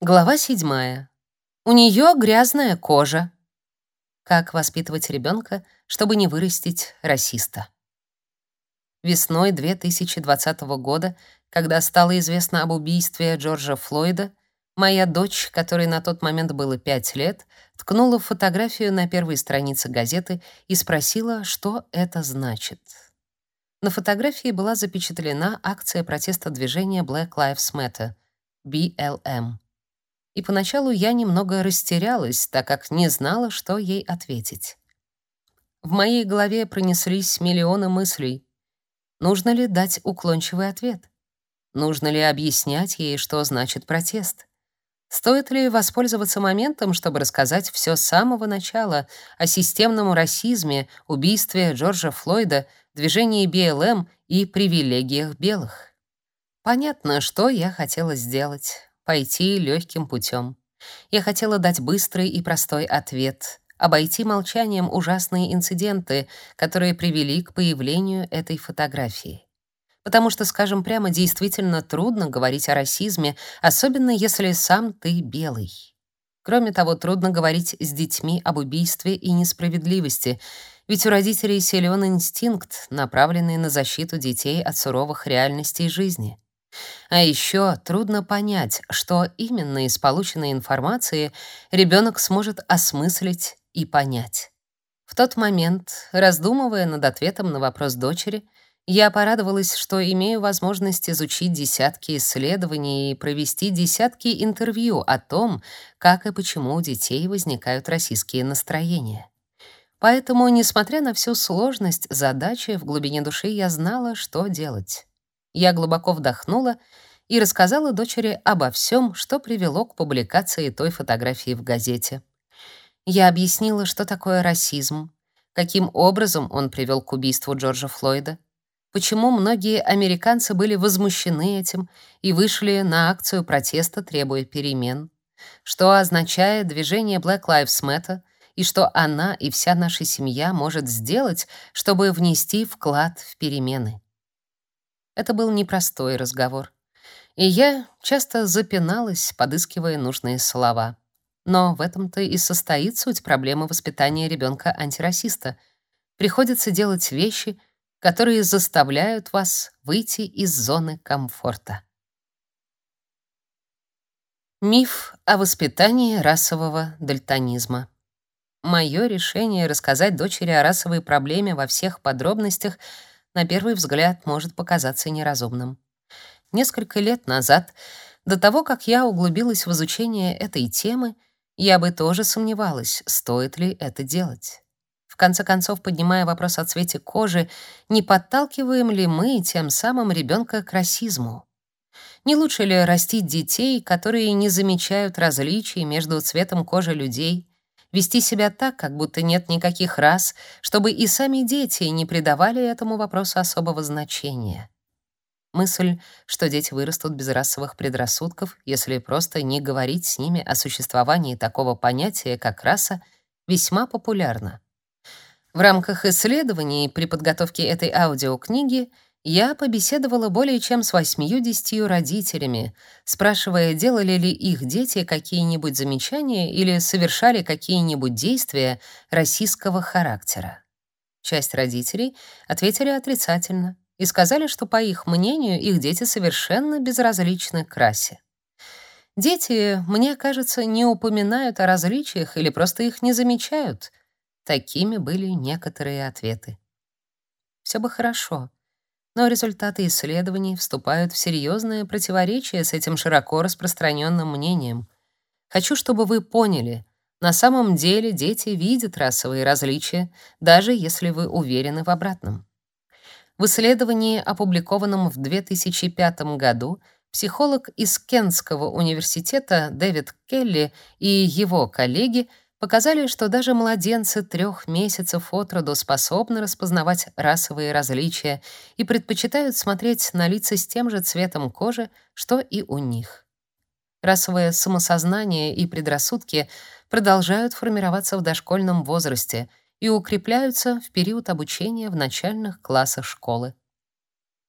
Глава 7. У нее грязная кожа. Как воспитывать ребенка, чтобы не вырастить расиста. Весной 2020 года, когда стало известно об убийстве Джорджа Флойда, моя дочь, которой на тот момент было 5 лет, ткнула фотографию на первой странице газеты и спросила, что это значит. На фотографии была запечатлена акция протеста движения Black Lives Matter, BLM и поначалу я немного растерялась, так как не знала, что ей ответить. В моей голове пронеслись миллионы мыслей. Нужно ли дать уклончивый ответ? Нужно ли объяснять ей, что значит протест? Стоит ли воспользоваться моментом, чтобы рассказать все с самого начала о системном расизме, убийстве Джорджа Флойда, движении БЛМ и привилегиях белых? Понятно, что я хотела сделать пойти легким путем. Я хотела дать быстрый и простой ответ, обойти молчанием ужасные инциденты, которые привели к появлению этой фотографии. Потому что, скажем прямо, действительно трудно говорить о расизме, особенно если сам ты белый. Кроме того, трудно говорить с детьми об убийстве и несправедливости, ведь у родителей силен инстинкт, направленный на защиту детей от суровых реальностей жизни. А еще трудно понять, что именно из полученной информации ребенок сможет осмыслить и понять. В тот момент, раздумывая над ответом на вопрос дочери, я порадовалась, что имею возможность изучить десятки исследований и провести десятки интервью о том, как и почему у детей возникают расистские настроения. Поэтому, несмотря на всю сложность задачи, в глубине души я знала, что делать. Я глубоко вдохнула и рассказала дочери обо всем, что привело к публикации той фотографии в газете. Я объяснила, что такое расизм, каким образом он привел к убийству Джорджа Флойда, почему многие американцы были возмущены этим и вышли на акцию протеста, требуя перемен, что означает движение Black Lives Matter и что она и вся наша семья может сделать, чтобы внести вклад в перемены. Это был непростой разговор. И я часто запиналась, подыскивая нужные слова. Но в этом-то и состоит суть проблемы воспитания ребенка антирасиста. Приходится делать вещи, которые заставляют вас выйти из зоны комфорта. Миф о воспитании расового дальтонизма. Мое решение рассказать дочери о расовой проблеме во всех подробностях на первый взгляд может показаться неразумным. Несколько лет назад, до того, как я углубилась в изучение этой темы, я бы тоже сомневалась, стоит ли это делать. В конце концов, поднимая вопрос о цвете кожи, не подталкиваем ли мы тем самым ребенка к расизму? Не лучше ли растить детей, которые не замечают различий между цветом кожи людей, вести себя так, как будто нет никаких рас, чтобы и сами дети не придавали этому вопросу особого значения. Мысль, что дети вырастут без расовых предрассудков, если просто не говорить с ними о существовании такого понятия, как раса, весьма популярна. В рамках исследований при подготовке этой аудиокниги я побеседовала более чем с 80 родителями, спрашивая, делали ли их дети какие-нибудь замечания или совершали какие-нибудь действия российского характера. Часть родителей ответили отрицательно и сказали, что, по их мнению, их дети совершенно безразличны к расе. Дети, мне кажется, не упоминают о различиях или просто их не замечают. Такими были некоторые ответы. Все бы хорошо, но результаты исследований вступают в серьезное противоречие с этим широко распространенным мнением. Хочу, чтобы вы поняли, на самом деле дети видят расовые различия, даже если вы уверены в обратном. В исследовании, опубликованном в 2005 году, психолог из Кентского университета Дэвид Келли и его коллеги — показали, что даже младенцы трех месяцев от роду способны распознавать расовые различия и предпочитают смотреть на лица с тем же цветом кожи, что и у них. Расовое самосознание и предрассудки продолжают формироваться в дошкольном возрасте и укрепляются в период обучения в начальных классах школы.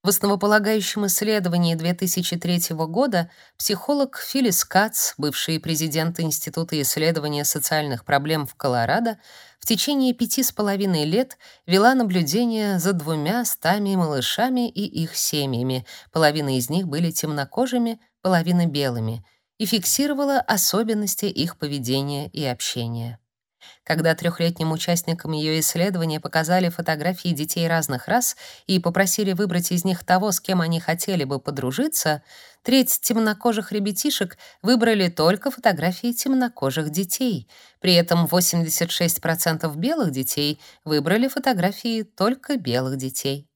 В основополагающем исследовании 2003 года психолог Филлис Кац, бывший президент Института исследования социальных проблем в Колорадо, в течение пяти с половиной лет вела наблюдение за двумя стами малышами и их семьями, половина из них были темнокожими, половина белыми, и фиксировала особенности их поведения и общения. Когда трехлетним участникам ее исследования показали фотографии детей разных рас и попросили выбрать из них того, с кем они хотели бы подружиться, треть темнокожих ребятишек выбрали только фотографии темнокожих детей. При этом 86% белых детей выбрали фотографии только белых детей.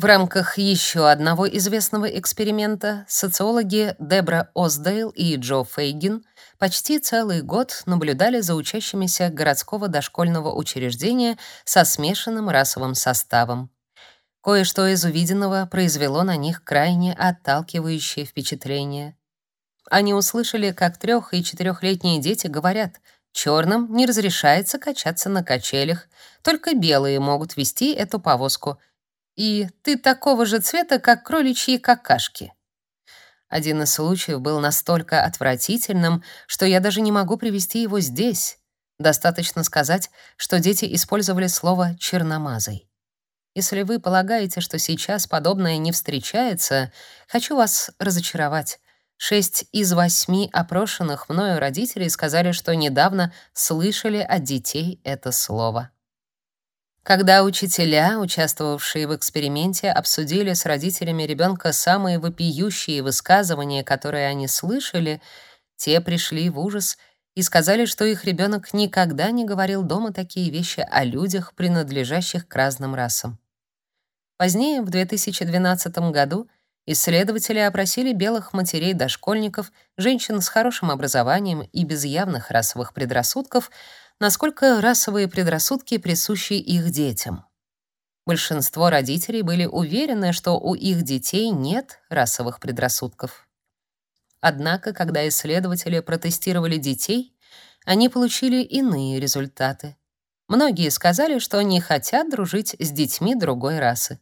В рамках еще одного известного эксперимента социологи Дебра Оздейл и Джо Фейгин почти целый год наблюдали за учащимися городского дошкольного учреждения со смешанным расовым составом. Кое-что из увиденного произвело на них крайне отталкивающее впечатление. Они услышали, как трех- и четырехлетние дети говорят «черным не разрешается качаться на качелях, только белые могут вести эту повозку», и «ты такого же цвета, как кроличьи какашки». Один из случаев был настолько отвратительным, что я даже не могу привести его здесь. Достаточно сказать, что дети использовали слово «черномазый». Если вы полагаете, что сейчас подобное не встречается, хочу вас разочаровать. Шесть из восьми опрошенных мною родителей сказали, что недавно слышали от детей это слово. Когда учителя, участвовавшие в эксперименте, обсудили с родителями ребенка самые вопиющие высказывания, которые они слышали, те пришли в ужас и сказали, что их ребенок никогда не говорил дома такие вещи о людях, принадлежащих к разным расам. Позднее, в 2012 году, исследователи опросили белых матерей-дошкольников, женщин с хорошим образованием и без явных расовых предрассудков, насколько расовые предрассудки присущи их детям. Большинство родителей были уверены, что у их детей нет расовых предрассудков. Однако, когда исследователи протестировали детей, они получили иные результаты. Многие сказали, что не хотят дружить с детьми другой расы.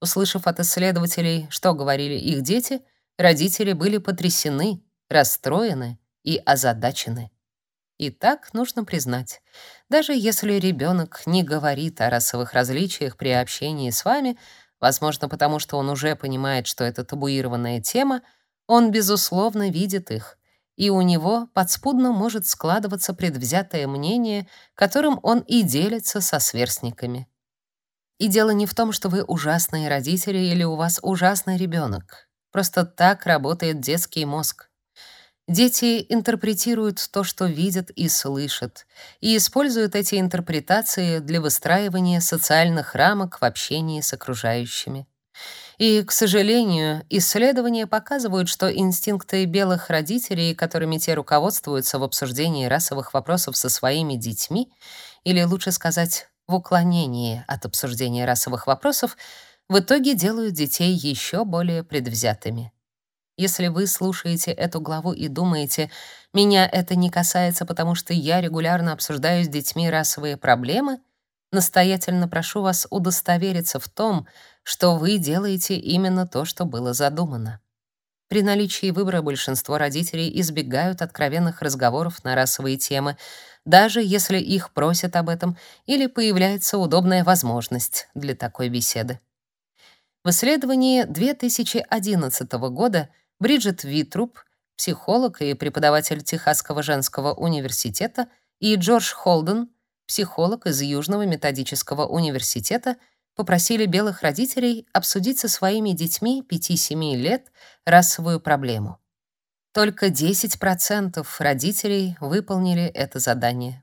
Услышав от исследователей, что говорили их дети, родители были потрясены, расстроены и озадачены. И так нужно признать, даже если ребенок не говорит о расовых различиях при общении с вами, возможно, потому что он уже понимает, что это табуированная тема, он, безусловно, видит их, и у него подспудно может складываться предвзятое мнение, которым он и делится со сверстниками. И дело не в том, что вы ужасные родители или у вас ужасный ребенок. Просто так работает детский мозг. Дети интерпретируют то, что видят и слышат, и используют эти интерпретации для выстраивания социальных рамок в общении с окружающими. И, к сожалению, исследования показывают, что инстинкты белых родителей, которыми те руководствуются в обсуждении расовых вопросов со своими детьми, или лучше сказать, в уклонении от обсуждения расовых вопросов, в итоге делают детей еще более предвзятыми. Если вы слушаете эту главу и думаете, меня это не касается, потому что я регулярно обсуждаю с детьми расовые проблемы, настоятельно прошу вас удостовериться в том, что вы делаете именно то, что было задумано. При наличии выбора большинство родителей избегают откровенных разговоров на расовые темы, даже если их просят об этом или появляется удобная возможность для такой беседы. В исследовании 2011 года Бриджит Витруб, психолог и преподаватель Техасского женского университета, и Джордж Холден, психолог из Южного методического университета, попросили белых родителей обсудить со своими детьми 5-7 лет расовую проблему. Только 10% родителей выполнили это задание.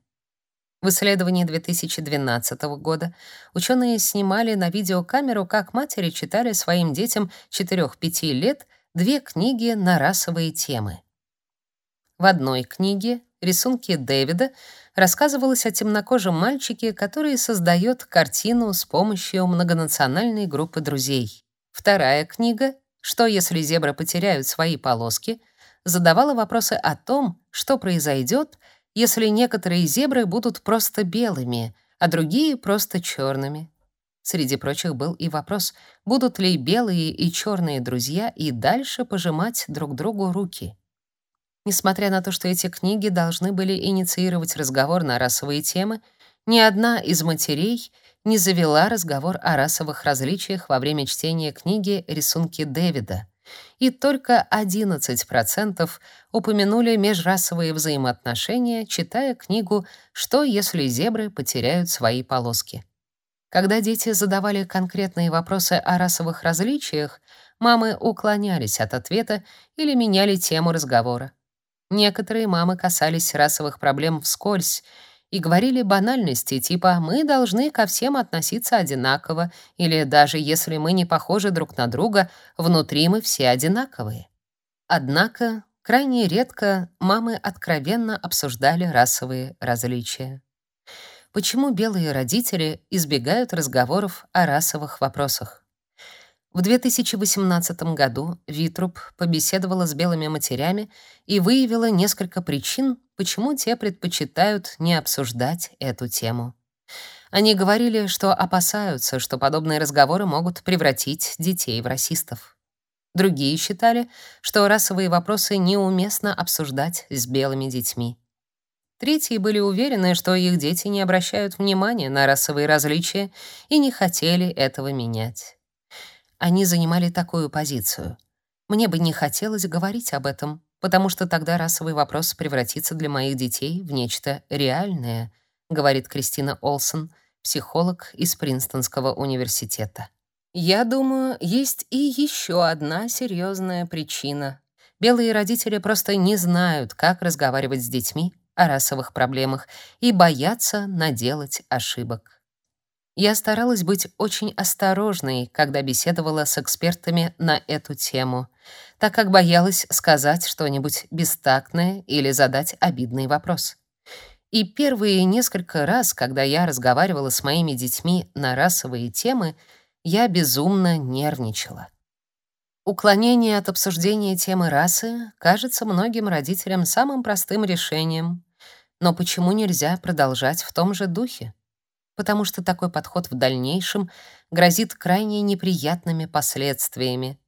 В исследовании 2012 года ученые снимали на видеокамеру, как матери читали своим детям 4-5 лет две книги на расовые темы. В одной книге «Рисунки Дэвида» рассказывалось о темнокожем мальчике, который создает картину с помощью многонациональной группы друзей. Вторая книга «Что, если зебры потеряют свои полоски?» задавала вопросы о том, что произойдет, если некоторые зебры будут просто белыми, а другие — просто черными. Среди прочих был и вопрос, будут ли белые и черные друзья и дальше пожимать друг другу руки. Несмотря на то, что эти книги должны были инициировать разговор на расовые темы, ни одна из матерей не завела разговор о расовых различиях во время чтения книги «Рисунки Дэвида», и только 11% упомянули межрасовые взаимоотношения, читая книгу «Что, если зебры потеряют свои полоски?». Когда дети задавали конкретные вопросы о расовых различиях, мамы уклонялись от ответа или меняли тему разговора. Некоторые мамы касались расовых проблем вскользь и говорили банальности типа «мы должны ко всем относиться одинаково» или «даже если мы не похожи друг на друга, внутри мы все одинаковые». Однако крайне редко мамы откровенно обсуждали расовые различия почему белые родители избегают разговоров о расовых вопросах. В 2018 году Витруб побеседовала с белыми матерями и выявила несколько причин, почему те предпочитают не обсуждать эту тему. Они говорили, что опасаются, что подобные разговоры могут превратить детей в расистов. Другие считали, что расовые вопросы неуместно обсуждать с белыми детьми. Третьи были уверены, что их дети не обращают внимания на расовые различия и не хотели этого менять. Они занимали такую позицию. Мне бы не хотелось говорить об этом, потому что тогда расовый вопрос превратится для моих детей в нечто реальное, говорит Кристина Олсон, психолог из Принстонского университета. Я думаю, есть и еще одна серьезная причина. Белые родители просто не знают, как разговаривать с детьми о расовых проблемах и боятся наделать ошибок. Я старалась быть очень осторожной, когда беседовала с экспертами на эту тему, так как боялась сказать что-нибудь бестактное или задать обидный вопрос. И первые несколько раз, когда я разговаривала с моими детьми на расовые темы, я безумно нервничала. Уклонение от обсуждения темы расы кажется многим родителям самым простым решением, но почему нельзя продолжать в том же духе? Потому что такой подход в дальнейшем грозит крайне неприятными последствиями.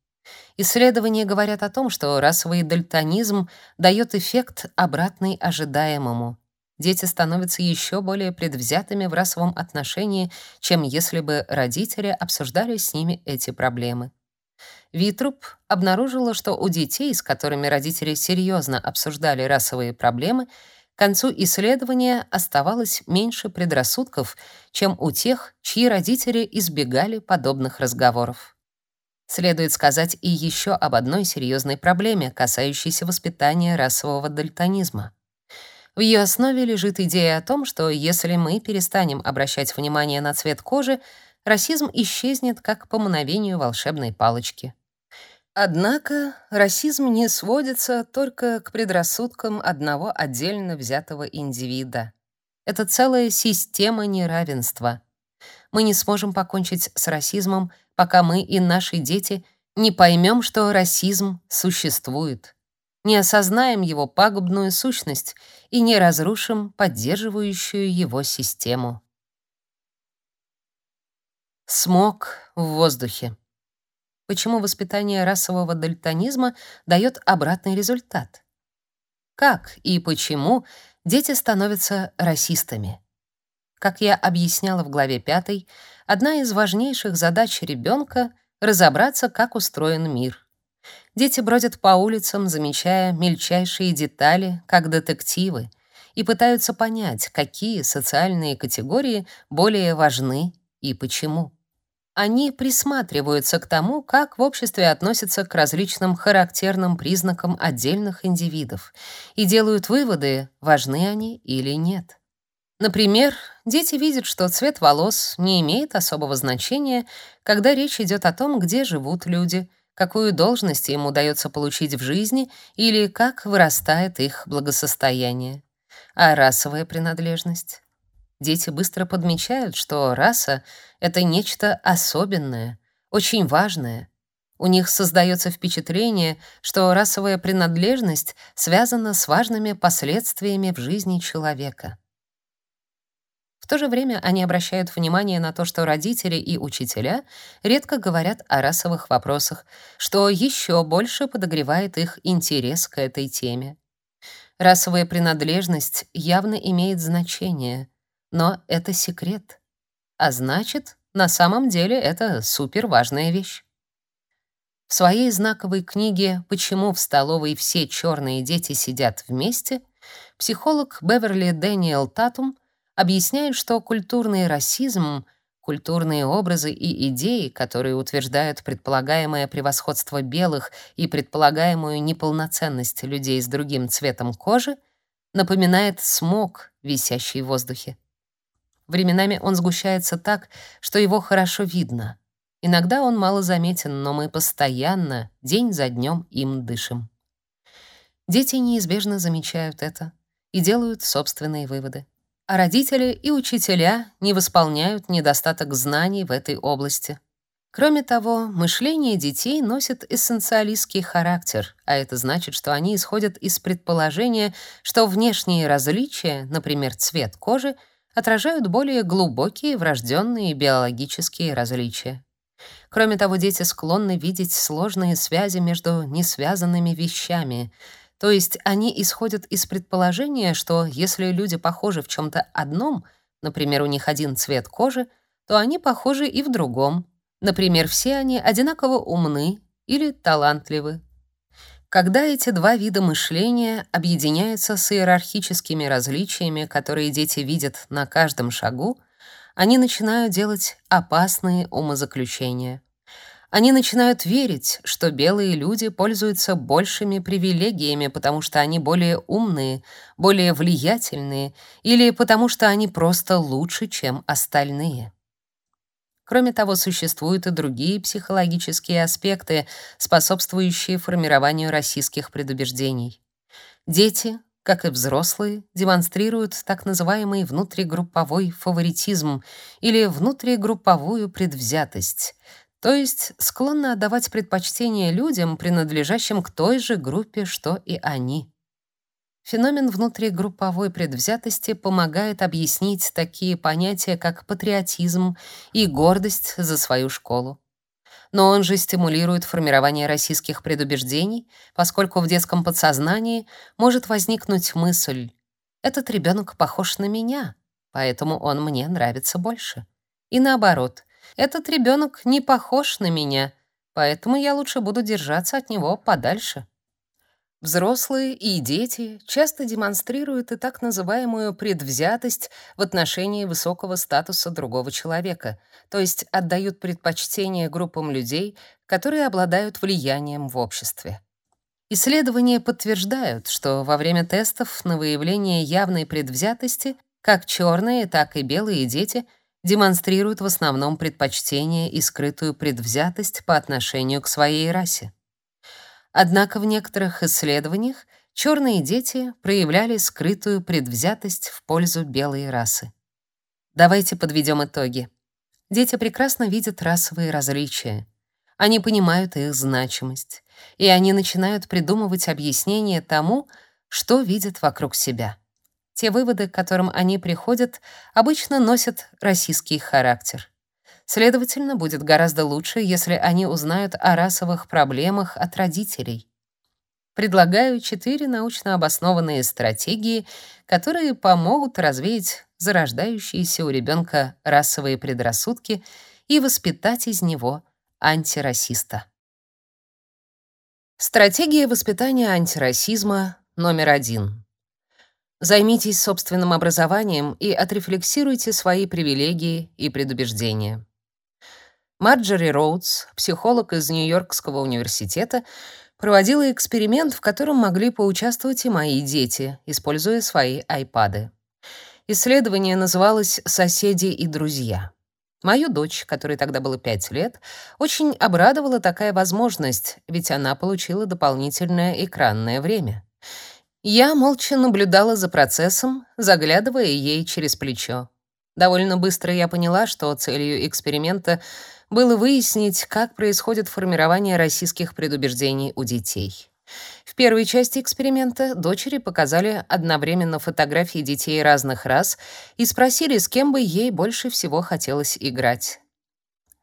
Исследования говорят о том, что расовый дальтонизм дает эффект обратный ожидаемому. Дети становятся еще более предвзятыми в расовом отношении, чем если бы родители обсуждали с ними эти проблемы. Витруб обнаружила, что у детей, с которыми родители серьезно обсуждали расовые проблемы, к концу исследования оставалось меньше предрассудков, чем у тех, чьи родители избегали подобных разговоров. Следует сказать и еще об одной серьезной проблеме, касающейся воспитания расового дальтонизма. В ее основе лежит идея о том, что если мы перестанем обращать внимание на цвет кожи, расизм исчезнет как по мановению волшебной палочки. Однако расизм не сводится только к предрассудкам одного отдельно взятого индивида. Это целая система неравенства. Мы не сможем покончить с расизмом, пока мы и наши дети не поймем, что расизм существует, не осознаем его пагубную сущность и не разрушим поддерживающую его систему. Смог в воздухе почему воспитание расового дальтонизма дает обратный результат. Как и почему дети становятся расистами? Как я объясняла в главе 5, одна из важнейших задач ребенка — разобраться, как устроен мир. Дети бродят по улицам, замечая мельчайшие детали, как детективы, и пытаются понять, какие социальные категории более важны и почему. Они присматриваются к тому, как в обществе относятся к различным характерным признакам отдельных индивидов и делают выводы, важны они или нет. Например, дети видят, что цвет волос не имеет особого значения, когда речь идет о том, где живут люди, какую должность им удается получить в жизни или как вырастает их благосостояние. А расовая принадлежность? Дети быстро подмечают, что раса — это нечто особенное, очень важное. У них создается впечатление, что расовая принадлежность связана с важными последствиями в жизни человека. В то же время они обращают внимание на то, что родители и учителя редко говорят о расовых вопросах, что еще больше подогревает их интерес к этой теме. Расовая принадлежность явно имеет значение, но это секрет. А значит, на самом деле это суперважная вещь. В своей знаковой книге «Почему в столовой все черные дети сидят вместе» психолог Беверли Дэниел Татум объясняет, что культурный расизм, культурные образы и идеи, которые утверждают предполагаемое превосходство белых и предполагаемую неполноценность людей с другим цветом кожи, напоминает смог, висящий в воздухе. Временами он сгущается так, что его хорошо видно — Иногда он мало заметен, но мы постоянно, день за днем, им дышим. Дети неизбежно замечают это и делают собственные выводы. А родители и учителя не восполняют недостаток знаний в этой области. Кроме того, мышление детей носит эссенциалистский характер, а это значит, что они исходят из предположения, что внешние различия, например, цвет кожи, отражают более глубокие врожденные биологические различия. Кроме того, дети склонны видеть сложные связи между несвязанными вещами. То есть они исходят из предположения, что если люди похожи в чем то одном, например, у них один цвет кожи, то они похожи и в другом. Например, все они одинаково умны или талантливы. Когда эти два вида мышления объединяются с иерархическими различиями, которые дети видят на каждом шагу, они начинают делать опасные умозаключения. Они начинают верить, что белые люди пользуются большими привилегиями, потому что они более умные, более влиятельные или потому что они просто лучше, чем остальные. Кроме того, существуют и другие психологические аспекты, способствующие формированию российских предубеждений. Дети, как и взрослые, демонстрируют так называемый внутригрупповой фаворитизм или внутригрупповую предвзятость, то есть склонны отдавать предпочтение людям, принадлежащим к той же группе, что и они. Феномен внутригрупповой предвзятости помогает объяснить такие понятия, как патриотизм и гордость за свою школу но он же стимулирует формирование российских предубеждений, поскольку в детском подсознании может возникнуть мысль: этот ребенок похож на меня, поэтому он мне нравится больше. И наоборот, этот ребенок не похож на меня, поэтому я лучше буду держаться от него подальше. Взрослые и дети часто демонстрируют и так называемую предвзятость в отношении высокого статуса другого человека, то есть отдают предпочтение группам людей, которые обладают влиянием в обществе. Исследования подтверждают, что во время тестов на выявление явной предвзятости как черные, так и белые дети демонстрируют в основном предпочтение и скрытую предвзятость по отношению к своей расе. Однако в некоторых исследованиях черные дети проявляли скрытую предвзятость в пользу белой расы. Давайте подведем итоги. Дети прекрасно видят расовые различия. Они понимают их значимость, и они начинают придумывать объяснение тому, что видят вокруг себя. Те выводы, к которым они приходят, обычно носят российский характер. Следовательно, будет гораздо лучше, если они узнают о расовых проблемах от родителей. Предлагаю четыре научно обоснованные стратегии, которые помогут развеять зарождающиеся у ребенка расовые предрассудки и воспитать из него антирасиста. Стратегия воспитания антирасизма номер один. Займитесь собственным образованием и отрефлексируйте свои привилегии и предубеждения. Марджори Роудс, психолог из Нью-Йоркского университета, проводила эксперимент, в котором могли поучаствовать и мои дети, используя свои айпады. Исследование называлось «Соседи и друзья». Мою дочь, которой тогда было пять лет, очень обрадовала такая возможность, ведь она получила дополнительное экранное время. Я молча наблюдала за процессом, заглядывая ей через плечо. Довольно быстро я поняла, что целью эксперимента было выяснить, как происходит формирование российских предубеждений у детей. В первой части эксперимента дочери показали одновременно фотографии детей разных рас и спросили, с кем бы ей больше всего хотелось играть.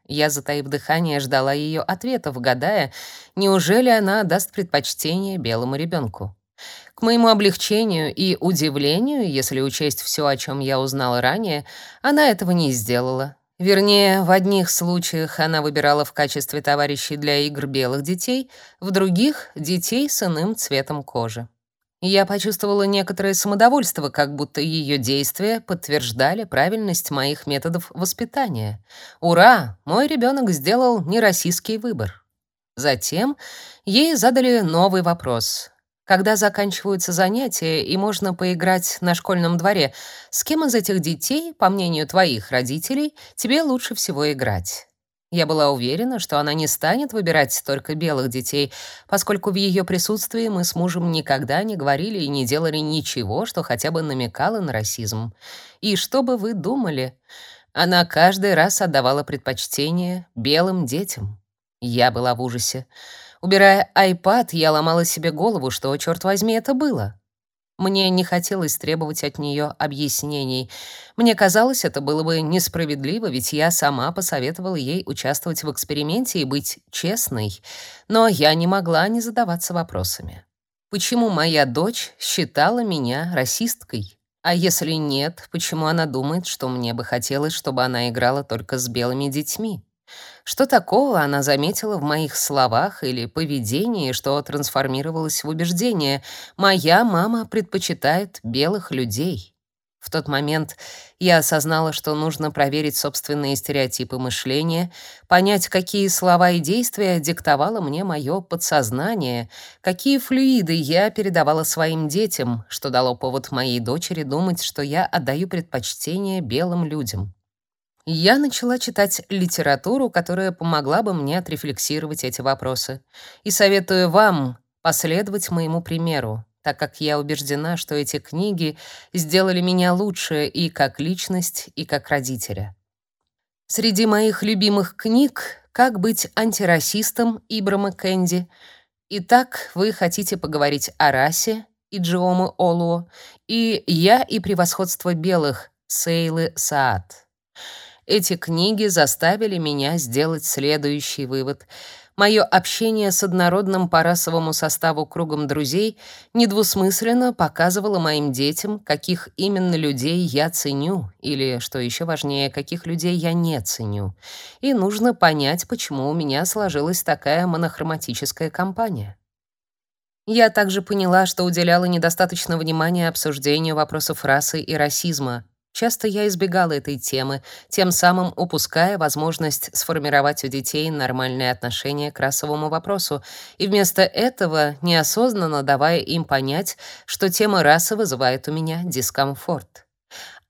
Я, затаив дыхание, ждала ее ответов, гадая, неужели она даст предпочтение белому ребенку. К моему облегчению и удивлению, если учесть все, о чем я узнала ранее, она этого не сделала. Вернее, в одних случаях она выбирала в качестве товарищей для игр белых детей, в других — детей с иным цветом кожи. Я почувствовала некоторое самодовольство, как будто ее действия подтверждали правильность моих методов воспитания. Ура! Мой ребенок сделал нероссийский выбор. Затем ей задали новый вопрос. Когда заканчиваются занятия и можно поиграть на школьном дворе, с кем из этих детей, по мнению твоих родителей, тебе лучше всего играть? Я была уверена, что она не станет выбирать только белых детей, поскольку в ее присутствии мы с мужем никогда не говорили и не делали ничего, что хотя бы намекало на расизм. И что бы вы думали? Она каждый раз отдавала предпочтение белым детям. Я была в ужасе. Убирая iPad, я ломала себе голову, что, черт возьми, это было. Мне не хотелось требовать от нее объяснений. Мне казалось, это было бы несправедливо, ведь я сама посоветовала ей участвовать в эксперименте и быть честной. Но я не могла не задаваться вопросами. Почему моя дочь считала меня расисткой? А если нет, почему она думает, что мне бы хотелось, чтобы она играла только с белыми детьми? Что такого она заметила в моих словах или поведении, что трансформировалось в убеждение «моя мама предпочитает белых людей». В тот момент я осознала, что нужно проверить собственные стереотипы мышления, понять, какие слова и действия диктовало мне мое подсознание, какие флюиды я передавала своим детям, что дало повод моей дочери думать, что я отдаю предпочтение белым людям я начала читать литературу, которая помогла бы мне отрефлексировать эти вопросы. И советую вам последовать моему примеру, так как я убеждена, что эти книги сделали меня лучше и как личность, и как родителя. Среди моих любимых книг «Как быть антирасистом» Ибрама Кэнди. Итак, вы хотите поговорить о расе и Джиомы Олуо, и «Я и превосходство белых» Сейлы Саад. Эти книги заставили меня сделать следующий вывод. Мое общение с однородным по расовому составу кругом друзей недвусмысленно показывало моим детям, каких именно людей я ценю, или, что еще важнее, каких людей я не ценю. И нужно понять, почему у меня сложилась такая монохроматическая компания. Я также поняла, что уделяла недостаточно внимания обсуждению вопросов расы и расизма, Часто я избегала этой темы, тем самым упуская возможность сформировать у детей нормальное отношение к расовому вопросу, и вместо этого неосознанно давая им понять, что тема расы вызывает у меня дискомфорт.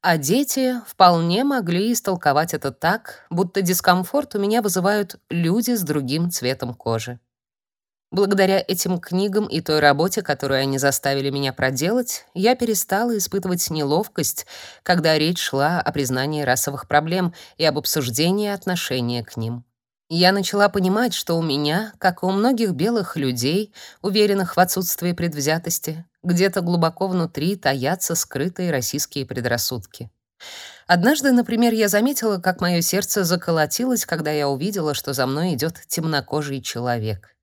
А дети вполне могли истолковать это так, будто дискомфорт у меня вызывают люди с другим цветом кожи. Благодаря этим книгам и той работе, которую они заставили меня проделать, я перестала испытывать неловкость, когда речь шла о признании расовых проблем и об обсуждении отношения к ним. Я начала понимать, что у меня, как и у многих белых людей, уверенных в отсутствии предвзятости, где-то глубоко внутри таятся скрытые российские предрассудки. Однажды, например, я заметила, как мое сердце заколотилось, когда я увидела, что за мной идет темнокожий человек.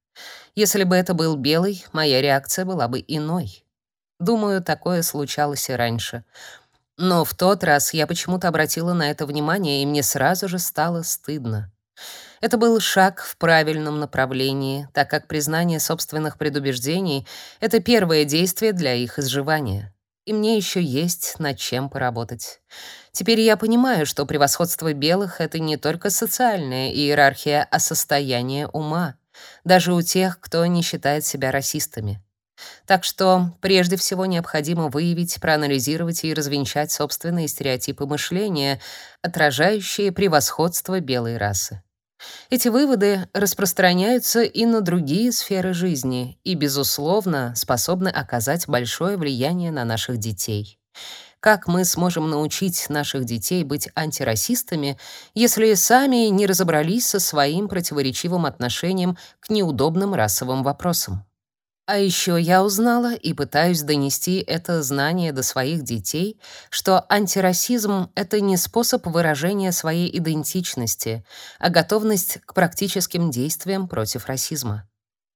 Если бы это был белый, моя реакция была бы иной. Думаю, такое случалось и раньше. Но в тот раз я почему-то обратила на это внимание, и мне сразу же стало стыдно. Это был шаг в правильном направлении, так как признание собственных предубеждений — это первое действие для их изживания. И мне еще есть над чем поработать. Теперь я понимаю, что превосходство белых — это не только социальная иерархия, а состояние ума даже у тех, кто не считает себя расистами. Так что прежде всего необходимо выявить, проанализировать и развенчать собственные стереотипы мышления, отражающие превосходство белой расы. Эти выводы распространяются и на другие сферы жизни и, безусловно, способны оказать большое влияние на наших детей. Как мы сможем научить наших детей быть антирасистами, если сами не разобрались со своим противоречивым отношением к неудобным расовым вопросам? А еще я узнала и пытаюсь донести это знание до своих детей, что антирасизм — это не способ выражения своей идентичности, а готовность к практическим действиям против расизма.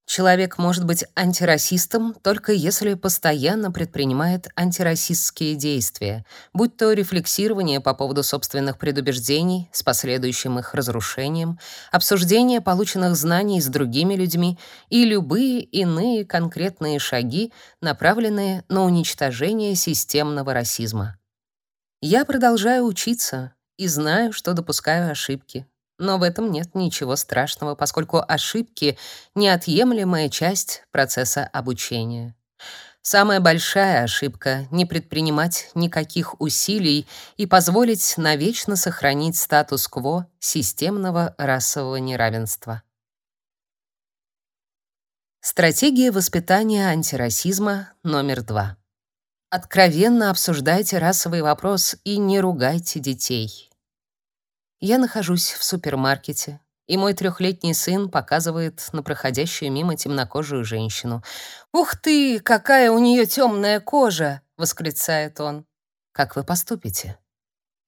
Человек может быть антирасистом только если постоянно предпринимает антирасистские действия, будь то рефлексирование по поводу собственных предубеждений с последующим их разрушением, обсуждение полученных знаний с другими людьми и любые иные конкретные шаги, направленные на уничтожение системного расизма. Я продолжаю учиться и знаю, что допускаю ошибки, но в этом нет ничего страшного, поскольку ошибки — неотъемлемая часть процесса обучения. Самая большая ошибка — не предпринимать никаких усилий и позволить навечно сохранить статус-кво системного расового неравенства. Стратегия воспитания антирасизма номер два. Откровенно обсуждайте расовый вопрос и не ругайте детей. Я нахожусь в супермаркете, и мой трехлетний сын показывает на проходящую мимо темнокожую женщину. «Ух ты, какая у нее темная кожа!» — восклицает он. «Как вы поступите?»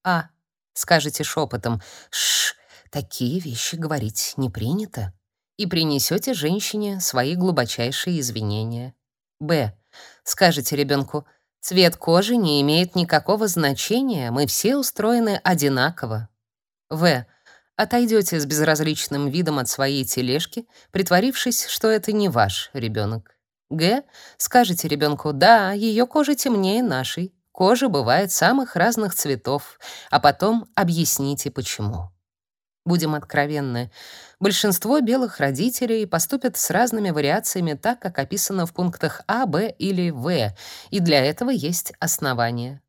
«А», — скажете шепотом, «Шш, такие вещи говорить не принято» и принесете женщине свои глубочайшие извинения. Б. Скажете ребенку, цвет кожи не имеет никакого значения, мы все устроены одинаково. В. Отойдете с безразличным видом от своей тележки, притворившись, что это не ваш ребенок. Г. Скажете ребенку: "Да, ее кожа темнее нашей. Кожа бывает самых разных цветов", а потом объясните почему. Будем откровенны. Большинство белых родителей поступят с разными вариациями так, как описано в пунктах А, Б или В, и для этого есть основания.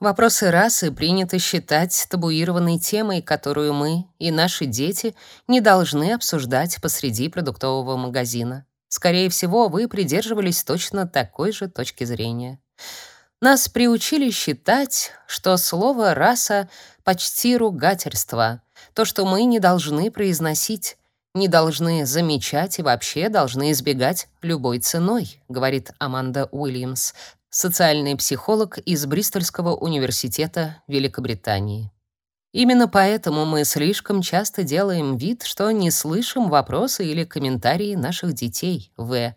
Вопросы расы принято считать табуированной темой, которую мы и наши дети не должны обсуждать посреди продуктового магазина. Скорее всего, вы придерживались точно такой же точки зрения. Нас приучили считать, что слово «раса» почти ругательство, то, что мы не должны произносить, не должны замечать и вообще должны избегать любой ценой, говорит Аманда Уильямс, социальный психолог из Бристольского университета Великобритании. Именно поэтому мы слишком часто делаем вид, что не слышим вопросы или комментарии наших детей, в.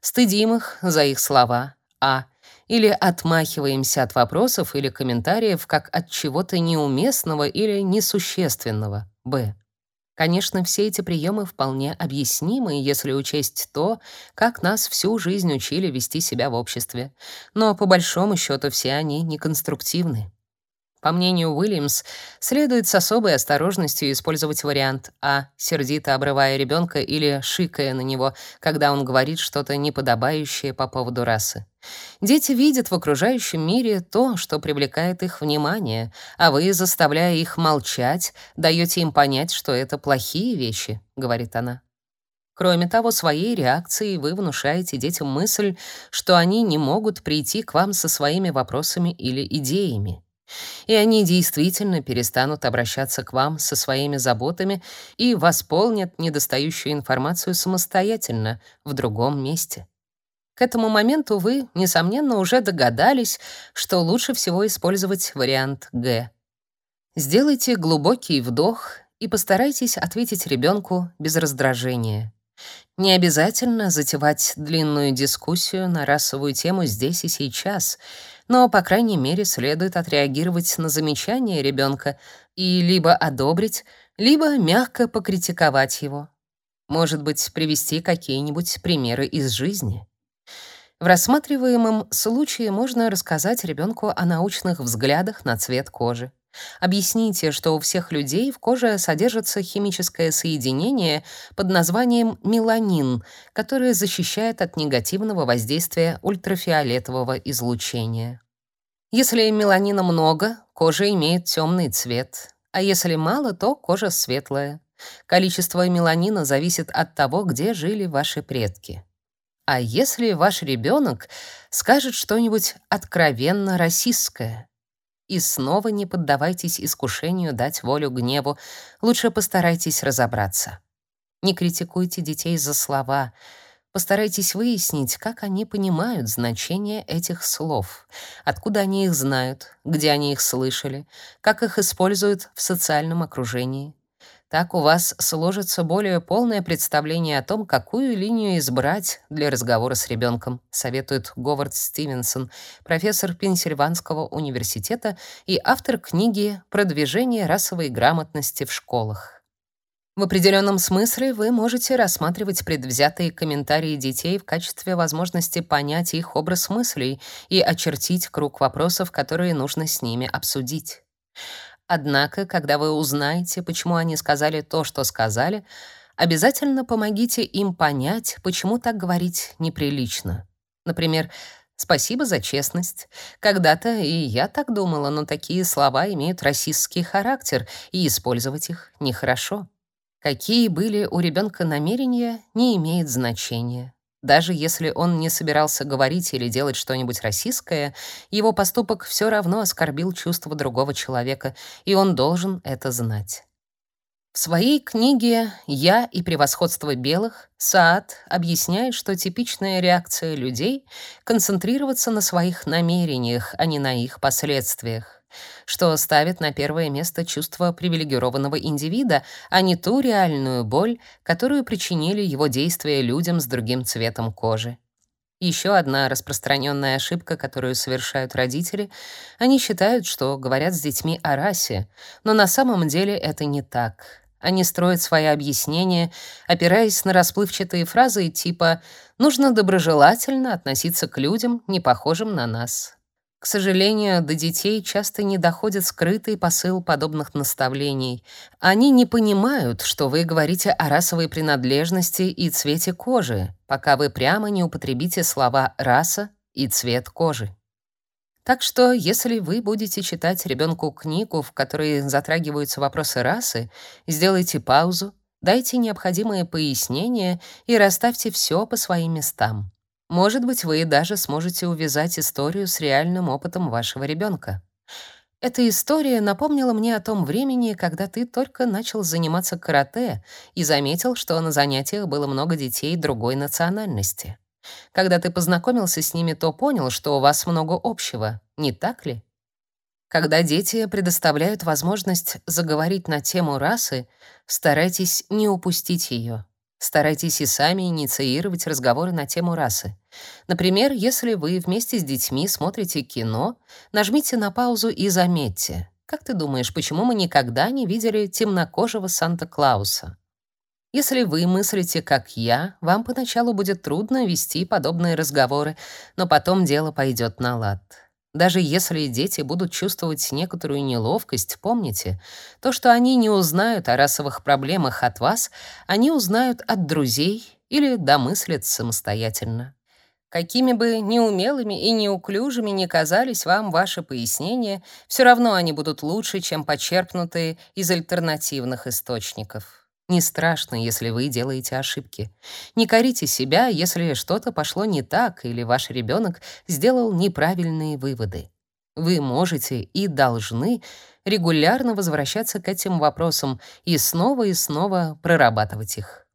Стыдим их за их слова, а. Или отмахиваемся от вопросов или комментариев как от чего-то неуместного или несущественного, б. Конечно, все эти приемы вполне объяснимы, если учесть то, как нас всю жизнь учили вести себя в обществе. Но по большому счету все они неконструктивны. По мнению Уильямс, следует с особой осторожностью использовать вариант А, сердито обрывая ребенка или шикая на него, когда он говорит что-то неподобающее по поводу расы. Дети видят в окружающем мире то, что привлекает их внимание, а вы, заставляя их молчать, даете им понять, что это плохие вещи, говорит она. Кроме того, своей реакцией вы внушаете детям мысль, что они не могут прийти к вам со своими вопросами или идеями и они действительно перестанут обращаться к вам со своими заботами и восполнят недостающую информацию самостоятельно в другом месте. К этому моменту вы, несомненно, уже догадались, что лучше всего использовать вариант Г. Сделайте глубокий вдох и постарайтесь ответить ребенку без раздражения. Не обязательно затевать длинную дискуссию на расовую тему здесь и сейчас, но, по крайней мере, следует отреагировать на замечание ребенка и либо одобрить, либо мягко покритиковать его. Может быть, привести какие-нибудь примеры из жизни. В рассматриваемом случае можно рассказать ребенку о научных взглядах на цвет кожи. Объясните, что у всех людей в коже содержится химическое соединение под названием меланин, которое защищает от негативного воздействия ультрафиолетового излучения. Если меланина много, кожа имеет темный цвет, а если мало, то кожа светлая. Количество меланина зависит от того, где жили ваши предки. А если ваш ребенок скажет что-нибудь откровенно расистское, и снова не поддавайтесь искушению дать волю гневу, лучше постарайтесь разобраться. Не критикуйте детей за слова, Постарайтесь выяснить, как они понимают значение этих слов, откуда они их знают, где они их слышали, как их используют в социальном окружении. Так у вас сложится более полное представление о том, какую линию избрать для разговора с ребенком, советует Говард Стивенсон, профессор Пенсильванского университета и автор книги «Продвижение расовой грамотности в школах». В определенном смысле вы можете рассматривать предвзятые комментарии детей в качестве возможности понять их образ мыслей и очертить круг вопросов, которые нужно с ними обсудить. Однако, когда вы узнаете, почему они сказали то, что сказали, обязательно помогите им понять, почему так говорить неприлично. Например, Спасибо за честность. Когда-то и я так думала, но такие слова имеют расистский характер, и использовать их нехорошо. Какие были у ребенка намерения, не имеет значения. Даже если он не собирался говорить или делать что-нибудь расистское, его поступок все равно оскорбил чувства другого человека, и он должен это знать. В своей книге «Я и превосходство белых» Саад объясняет, что типичная реакция людей — концентрироваться на своих намерениях, а не на их последствиях что ставит на первое место чувство привилегированного индивида, а не ту реальную боль, которую причинили его действия людям с другим цветом кожи. Еще одна распространенная ошибка, которую совершают родители, они считают, что говорят с детьми о расе, но на самом деле это не так. Они строят свои объяснения, опираясь на расплывчатые фразы типа «нужно доброжелательно относиться к людям, не похожим на нас». К сожалению, до детей часто не доходит скрытый посыл подобных наставлений. Они не понимают, что вы говорите о расовой принадлежности и цвете кожи, пока вы прямо не употребите слова «раса» и «цвет кожи». Так что, если вы будете читать ребенку книгу, в которой затрагиваются вопросы расы, сделайте паузу, дайте необходимые пояснения и расставьте все по своим местам. Может быть, вы даже сможете увязать историю с реальным опытом вашего ребенка. Эта история напомнила мне о том времени, когда ты только начал заниматься карате и заметил, что на занятиях было много детей другой национальности. Когда ты познакомился с ними, то понял, что у вас много общего, не так ли? Когда дети предоставляют возможность заговорить на тему расы, старайтесь не упустить ее. Старайтесь и сами инициировать разговоры на тему расы. Например, если вы вместе с детьми смотрите кино, нажмите на паузу и заметьте. Как ты думаешь, почему мы никогда не видели темнокожего Санта-Клауса? Если вы мыслите как я, вам поначалу будет трудно вести подобные разговоры, но потом дело пойдет на лад. Даже если дети будут чувствовать некоторую неловкость, помните, то, что они не узнают о расовых проблемах от вас, они узнают от друзей или домыслят самостоятельно. Какими бы неумелыми и неуклюжими ни казались вам ваши пояснения, все равно они будут лучше, чем почерпнутые из альтернативных источников. Не страшно, если вы делаете ошибки. Не корите себя, если что-то пошло не так или ваш ребенок сделал неправильные выводы. Вы можете и должны регулярно возвращаться к этим вопросам и снова и снова прорабатывать их.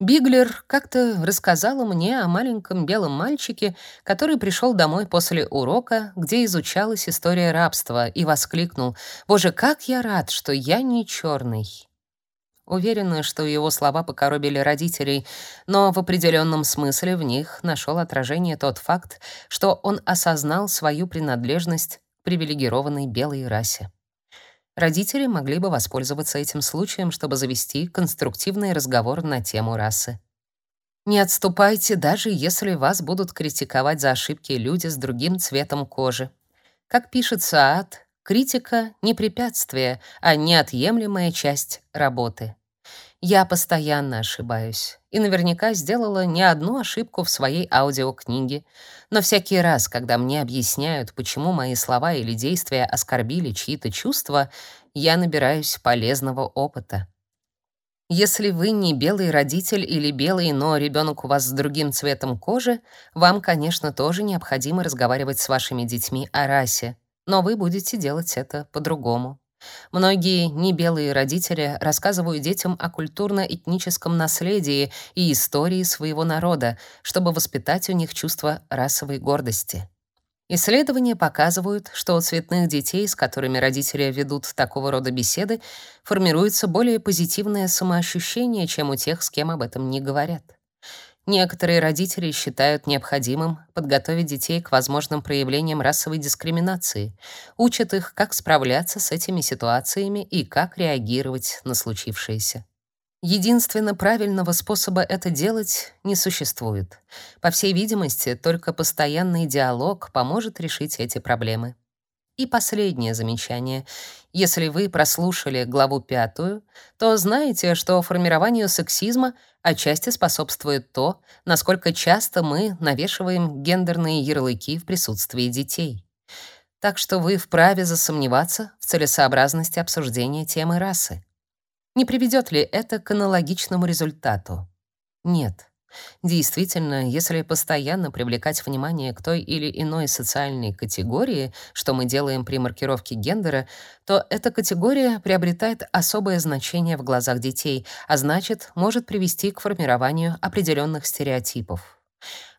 Биглер как-то рассказала мне о маленьком белом мальчике, который пришел домой после урока, где изучалась история рабства, и воскликнул: "Боже, как я рад, что я не черный!» Уверена, что его слова покоробили родителей, но в определенном смысле в них нашел отражение тот факт, что он осознал свою принадлежность к привилегированной белой расе. Родители могли бы воспользоваться этим случаем, чтобы завести конструктивный разговор на тему расы. Не отступайте, даже если вас будут критиковать за ошибки люди с другим цветом кожи. Как пишет Саад, Критика — не препятствие, а неотъемлемая часть работы. Я постоянно ошибаюсь и наверняка сделала не одну ошибку в своей аудиокниге, но всякий раз, когда мне объясняют, почему мои слова или действия оскорбили чьи-то чувства, я набираюсь полезного опыта. Если вы не белый родитель или белый, но ребенок у вас с другим цветом кожи, вам, конечно, тоже необходимо разговаривать с вашими детьми о расе, но вы будете делать это по-другому. Многие небелые родители рассказывают детям о культурно-этническом наследии и истории своего народа, чтобы воспитать у них чувство расовой гордости. Исследования показывают, что у цветных детей, с которыми родители ведут такого рода беседы, формируется более позитивное самоощущение, чем у тех, с кем об этом не говорят. Некоторые родители считают необходимым подготовить детей к возможным проявлениям расовой дискриминации, учат их, как справляться с этими ситуациями и как реагировать на случившееся. Единственно правильного способа это делать не существует. По всей видимости, только постоянный диалог поможет решить эти проблемы. И последнее замечание. Если вы прослушали главу пятую, то знаете, что формированию сексизма отчасти способствует то, насколько часто мы навешиваем гендерные ярлыки в присутствии детей. Так что вы вправе засомневаться в целесообразности обсуждения темы расы. Не приведет ли это к аналогичному результату? Нет. Действительно, если постоянно привлекать внимание к той или иной социальной категории, что мы делаем при маркировке гендера, то эта категория приобретает особое значение в глазах детей, а значит, может привести к формированию определенных стереотипов.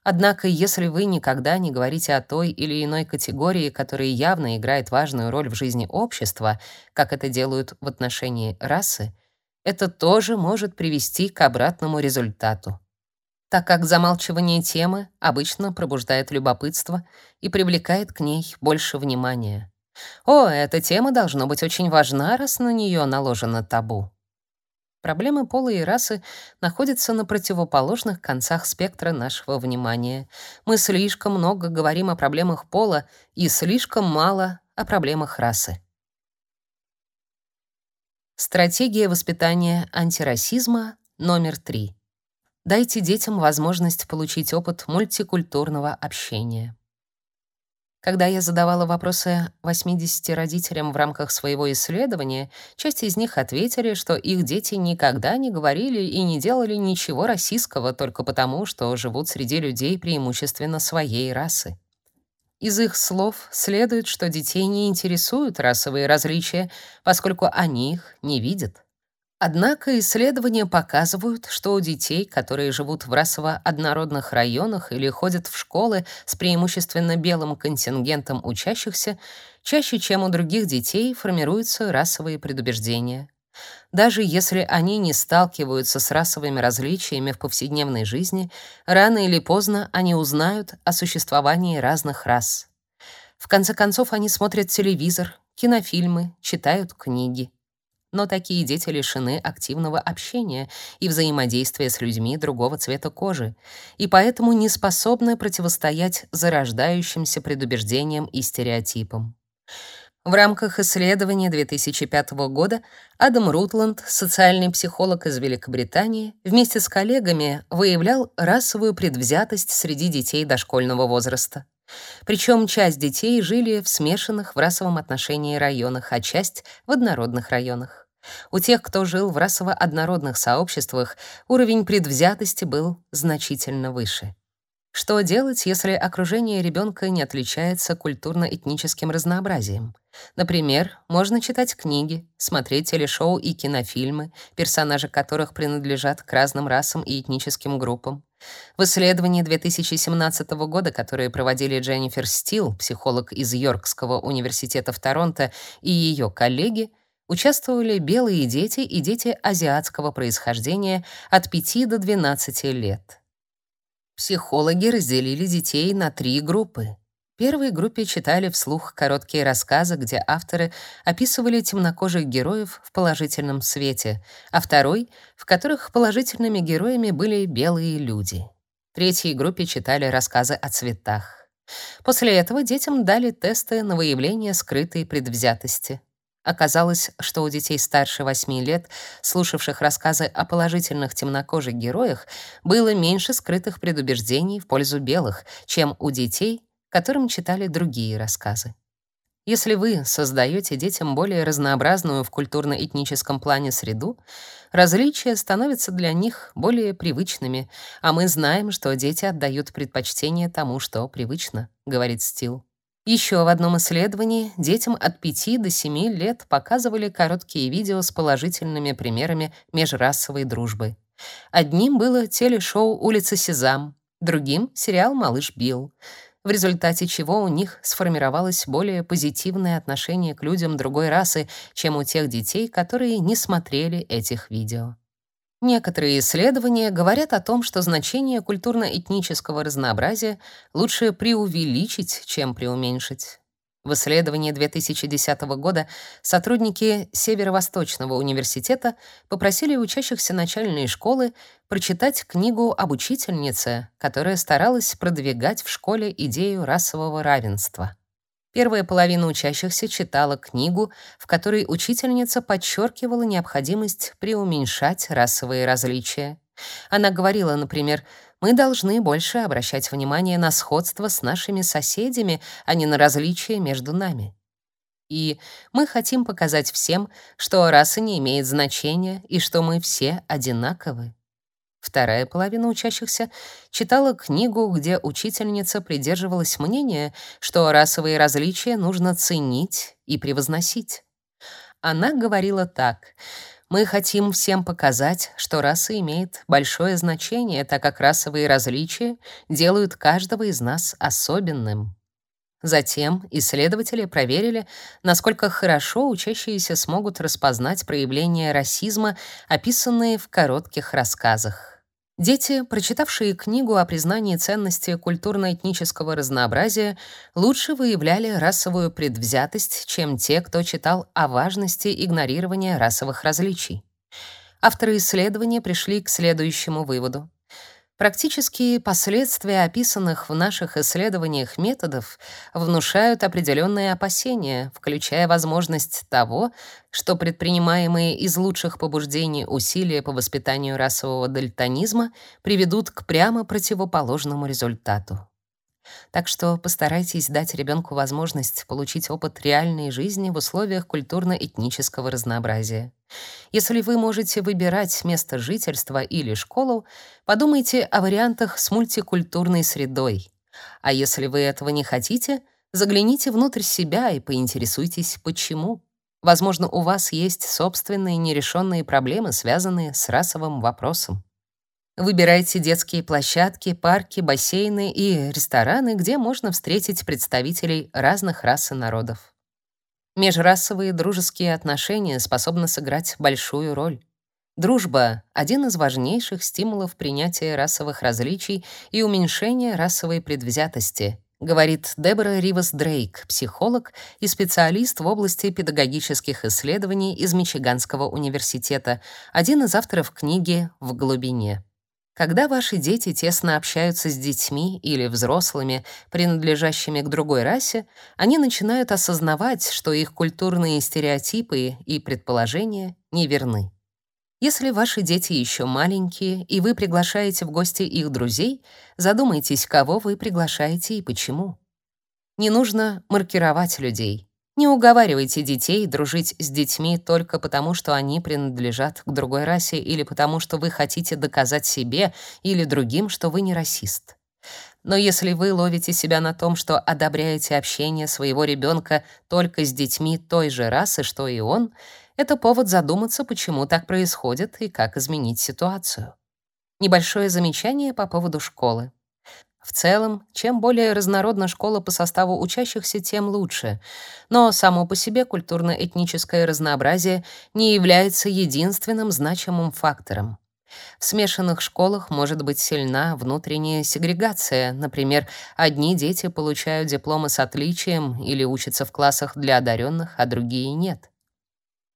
Однако, если вы никогда не говорите о той или иной категории, которая явно играет важную роль в жизни общества, как это делают в отношении расы, это тоже может привести к обратному результату, так как замалчивание темы обычно пробуждает любопытство и привлекает к ней больше внимания. О, эта тема должно быть очень важна, раз на нее наложено табу. Проблемы пола и расы находятся на противоположных концах спектра нашего внимания. Мы слишком много говорим о проблемах пола и слишком мало о проблемах расы. Стратегия воспитания антирасизма номер три. Дайте детям возможность получить опыт мультикультурного общения. Когда я задавала вопросы 80 родителям в рамках своего исследования, часть из них ответили, что их дети никогда не говорили и не делали ничего российского только потому, что живут среди людей преимущественно своей расы. Из их слов следует, что детей не интересуют расовые различия, поскольку они их не видят. Однако исследования показывают, что у детей, которые живут в расово однородных районах или ходят в школы с преимущественно белым контингентом учащихся, чаще, чем у других детей, формируются расовые предубеждения. Даже если они не сталкиваются с расовыми различиями в повседневной жизни, рано или поздно они узнают о существовании разных рас. В конце концов, они смотрят телевизор, кинофильмы, читают книги. Но такие дети лишены активного общения и взаимодействия с людьми другого цвета кожи, и поэтому не способны противостоять зарождающимся предубеждениям и стереотипам. В рамках исследования 2005 года Адам Рутланд, социальный психолог из Великобритании, вместе с коллегами выявлял расовую предвзятость среди детей дошкольного возраста. Причем часть детей жили в смешанных в расовом отношении районах, а часть — в однородных районах. У тех, кто жил в расово однородных сообществах, уровень предвзятости был значительно выше. Что делать, если окружение ребенка не отличается культурно-этническим разнообразием? Например, можно читать книги, смотреть телешоу и кинофильмы, персонажи которых принадлежат к разным расам и этническим группам. В исследовании 2017 года, которое проводили Дженнифер Стил, психолог из Йоркского университета в Торонто, и ее коллеги, участвовали белые дети и дети азиатского происхождения от 5 до 12 лет. Психологи разделили детей на три группы. Первой группе читали вслух короткие рассказы, где авторы описывали темнокожих героев в положительном свете, а второй, в которых положительными героями были белые люди. Третьей группе читали рассказы о цветах. После этого детям дали тесты на выявление скрытой предвзятости. Оказалось, что у детей старше 8 лет, слушавших рассказы о положительных темнокожих героях, было меньше скрытых предубеждений в пользу белых, чем у детей, которым читали другие рассказы. Если вы создаете детям более разнообразную в культурно-этническом плане среду, различия становятся для них более привычными, а мы знаем, что дети отдают предпочтение тому, что привычно, говорит Стил. Еще в одном исследовании детям от 5 до 7 лет показывали короткие видео с положительными примерами межрасовой дружбы. Одним было телешоу «Улица Сезам», другим — сериал «Малыш Билл», в результате чего у них сформировалось более позитивное отношение к людям другой расы, чем у тех детей, которые не смотрели этих видео. Некоторые исследования говорят о том, что значение культурно-этнического разнообразия лучше преувеличить, чем преуменьшить. В исследовании 2010 года сотрудники Северо-Восточного университета попросили учащихся начальной школы прочитать книгу об учительнице, которая старалась продвигать в школе идею расового равенства. Первая половина учащихся читала книгу, в которой учительница подчеркивала необходимость преуменьшать расовые различия. Она говорила, например, «Мы должны больше обращать внимание на сходство с нашими соседями, а не на различия между нами». И мы хотим показать всем, что раса не имеет значения и что мы все одинаковы. Вторая половина учащихся читала книгу, где учительница придерживалась мнения, что расовые различия нужно ценить и превозносить. Она говорила так: "Мы хотим всем показать, что раса имеет большое значение, так как расовые различия делают каждого из нас особенным". Затем исследователи проверили, насколько хорошо учащиеся смогут распознать проявления расизма, описанные в коротких рассказах. Дети, прочитавшие книгу о признании ценности культурно-этнического разнообразия, лучше выявляли расовую предвзятость, чем те, кто читал о важности игнорирования расовых различий. Авторы исследования пришли к следующему выводу. Практические последствия описанных в наших исследованиях методов внушают определенные опасения, включая возможность того, что предпринимаемые из лучших побуждений усилия по воспитанию расового дальтонизма приведут к прямо противоположному результату. Так что постарайтесь дать ребенку возможность получить опыт реальной жизни в условиях культурно-этнического разнообразия. Если вы можете выбирать место жительства или школу, подумайте о вариантах с мультикультурной средой. А если вы этого не хотите, загляните внутрь себя и поинтересуйтесь, почему. Возможно, у вас есть собственные нерешенные проблемы, связанные с расовым вопросом. Выбирайте детские площадки, парки, бассейны и рестораны, где можно встретить представителей разных рас и народов. Межрасовые дружеские отношения способны сыграть большую роль. Дружба — один из важнейших стимулов принятия расовых различий и уменьшения расовой предвзятости, говорит Дебора Ривас Дрейк, психолог и специалист в области педагогических исследований из Мичиганского университета, один из авторов книги «В глубине». Когда ваши дети тесно общаются с детьми или взрослыми, принадлежащими к другой расе, они начинают осознавать, что их культурные стереотипы и предположения неверны. Если ваши дети еще маленькие, и вы приглашаете в гости их друзей, задумайтесь, кого вы приглашаете и почему. Не нужно маркировать людей. Не уговаривайте детей дружить с детьми только потому, что они принадлежат к другой расе или потому, что вы хотите доказать себе или другим, что вы не расист. Но если вы ловите себя на том, что одобряете общение своего ребенка только с детьми той же расы, что и он, это повод задуматься, почему так происходит и как изменить ситуацию. Небольшое замечание по поводу школы. В целом, чем более разнородна школа по составу учащихся, тем лучше. Но само по себе культурно-этническое разнообразие не является единственным значимым фактором. В смешанных школах может быть сильна внутренняя сегрегация. Например, одни дети получают дипломы с отличием или учатся в классах для одаренных, а другие нет.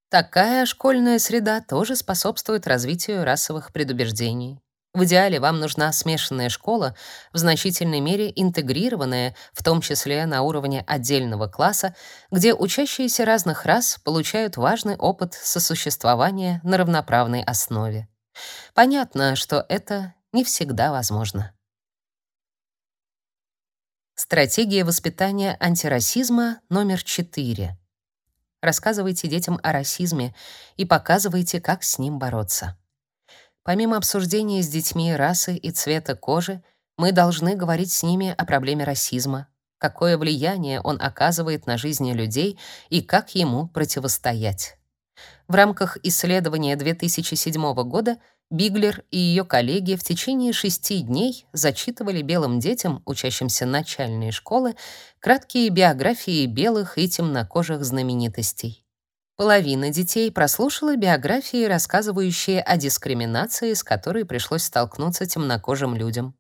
Такая школьная среда тоже способствует развитию расовых предубеждений. В идеале вам нужна смешанная школа, в значительной мере интегрированная, в том числе на уровне отдельного класса, где учащиеся разных рас получают важный опыт сосуществования на равноправной основе. Понятно, что это не всегда возможно. Стратегия воспитания антирасизма номер 4. Рассказывайте детям о расизме и показывайте, как с ним бороться. Помимо обсуждения с детьми расы и цвета кожи, мы должны говорить с ними о проблеме расизма, какое влияние он оказывает на жизни людей и как ему противостоять. В рамках исследования 2007 года Биглер и ее коллеги в течение шести дней зачитывали белым детям, учащимся начальной школы, краткие биографии белых и темнокожих знаменитостей. Половина детей прослушала биографии, рассказывающие о дискриминации, с которой пришлось столкнуться темнокожим людям.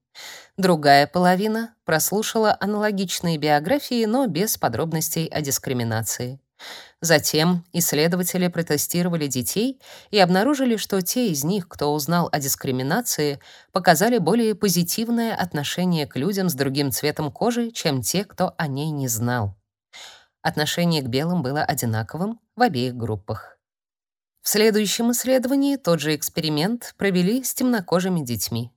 Другая половина прослушала аналогичные биографии, но без подробностей о дискриминации. Затем исследователи протестировали детей и обнаружили, что те из них, кто узнал о дискриминации, показали более позитивное отношение к людям с другим цветом кожи, чем те, кто о ней не знал. Отношение к белым было одинаковым в обеих группах. В следующем исследовании тот же эксперимент провели с темнокожими детьми.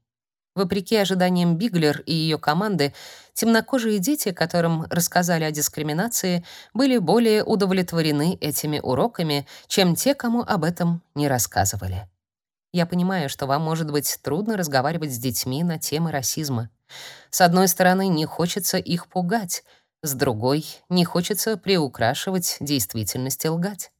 Вопреки ожиданиям Биглер и ее команды, темнокожие дети, которым рассказали о дискриминации, были более удовлетворены этими уроками, чем те, кому об этом не рассказывали. Я понимаю, что вам может быть трудно разговаривать с детьми на темы расизма. С одной стороны, не хочется их пугать, с другой, не хочется приукрашивать действительность и лгать.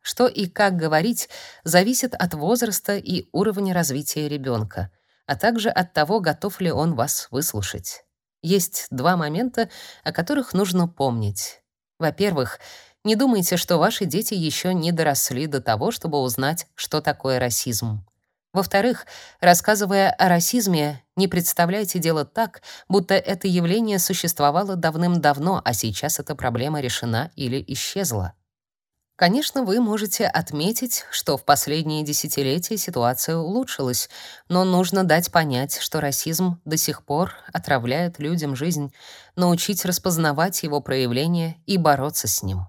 Что и как говорить зависит от возраста и уровня развития ребенка — а также от того, готов ли он вас выслушать. Есть два момента, о которых нужно помнить. Во-первых, не думайте, что ваши дети еще не доросли до того, чтобы узнать, что такое расизм. Во-вторых, рассказывая о расизме, не представляйте дело так, будто это явление существовало давным-давно, а сейчас эта проблема решена или исчезла. Конечно, вы можете отметить, что в последние десятилетия ситуация улучшилась, но нужно дать понять, что расизм до сих пор отравляет людям жизнь, научить распознавать его проявления и бороться с ним.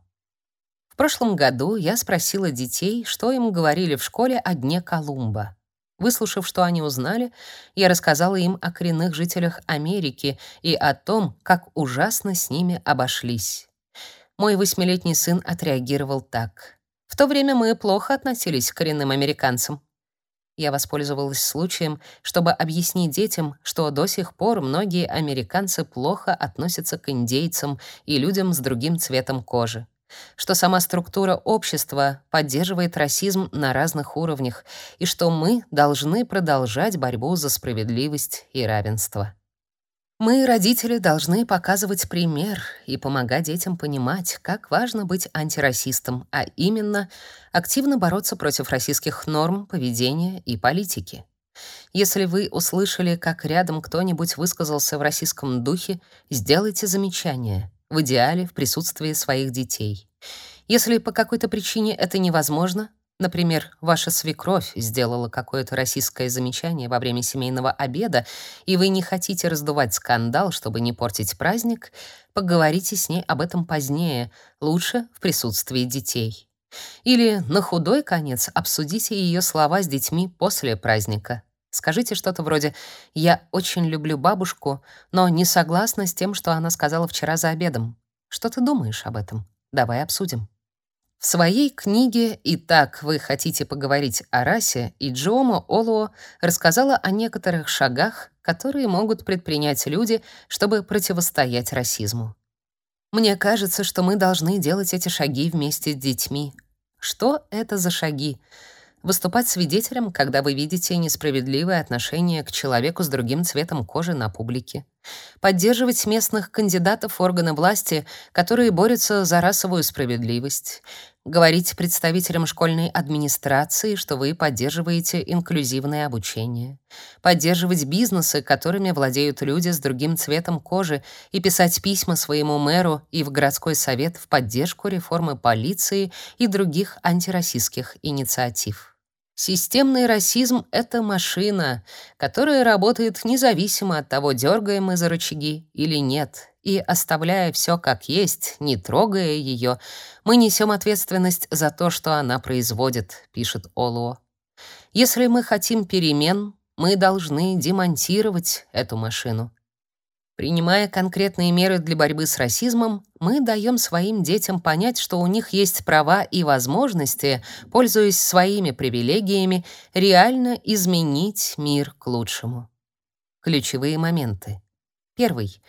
В прошлом году я спросила детей, что им говорили в школе о дне Колумба. Выслушав, что они узнали, я рассказала им о коренных жителях Америки и о том, как ужасно с ними обошлись мой восьмилетний сын отреагировал так. В то время мы плохо относились к коренным американцам. Я воспользовалась случаем, чтобы объяснить детям, что до сих пор многие американцы плохо относятся к индейцам и людям с другим цветом кожи, что сама структура общества поддерживает расизм на разных уровнях и что мы должны продолжать борьбу за справедливость и равенство. Мы, родители, должны показывать пример и помогать детям понимать, как важно быть антирасистом, а именно активно бороться против расистских норм, поведения и политики. Если вы услышали, как рядом кто-нибудь высказался в расистском духе, сделайте замечание, в идеале в присутствии своих детей. Если по какой-то причине это невозможно, Например, ваша свекровь сделала какое-то российское замечание во время семейного обеда, и вы не хотите раздувать скандал, чтобы не портить праздник, поговорите с ней об этом позднее, лучше в присутствии детей. Или на худой конец обсудите ее слова с детьми после праздника. Скажите что-то вроде «Я очень люблю бабушку, но не согласна с тем, что она сказала вчера за обедом. Что ты думаешь об этом? Давай обсудим». В своей книге «Итак, вы хотите поговорить о расе» и Джомо Олуо рассказала о некоторых шагах, которые могут предпринять люди, чтобы противостоять расизму. Мне кажется, что мы должны делать эти шаги вместе с детьми. Что это за шаги? Выступать свидетелем, когда вы видите несправедливое отношение к человеку с другим цветом кожи на публике. Поддерживать местных кандидатов в органы власти, которые борются за расовую справедливость, говорить представителям школьной администрации, что вы поддерживаете инклюзивное обучение, поддерживать бизнесы, которыми владеют люди с другим цветом кожи, и писать письма своему мэру и в городской совет в поддержку реформы полиции и других антироссийских инициатив. Системный расизм — это машина, которая работает независимо от того, дергаем мы за рычаги или нет. И оставляя все как есть, не трогая ее, мы несем ответственность за то, что она производит, пишет Олуо. Если мы хотим перемен, мы должны демонтировать эту машину. Принимая конкретные меры для борьбы с расизмом, мы даем своим детям понять, что у них есть права и возможности, пользуясь своими привилегиями, реально изменить мир к лучшему. Ключевые моменты. Первый.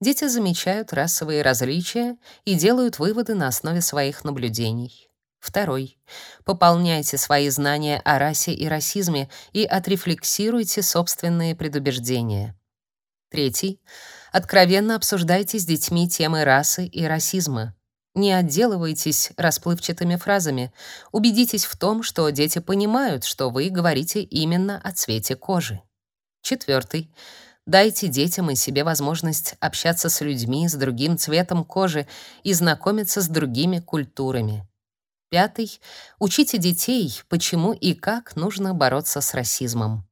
Дети замечают расовые различия и делают выводы на основе своих наблюдений. Второй. Пополняйте свои знания о расе и расизме и отрефлексируйте собственные предубеждения. Третий. Откровенно обсуждайте с детьми темы расы и расизма. Не отделывайтесь расплывчатыми фразами. Убедитесь в том, что дети понимают, что вы говорите именно о цвете кожи. Четвертый. Дайте детям и себе возможность общаться с людьми с другим цветом кожи и знакомиться с другими культурами. Пятый. Учите детей, почему и как нужно бороться с расизмом.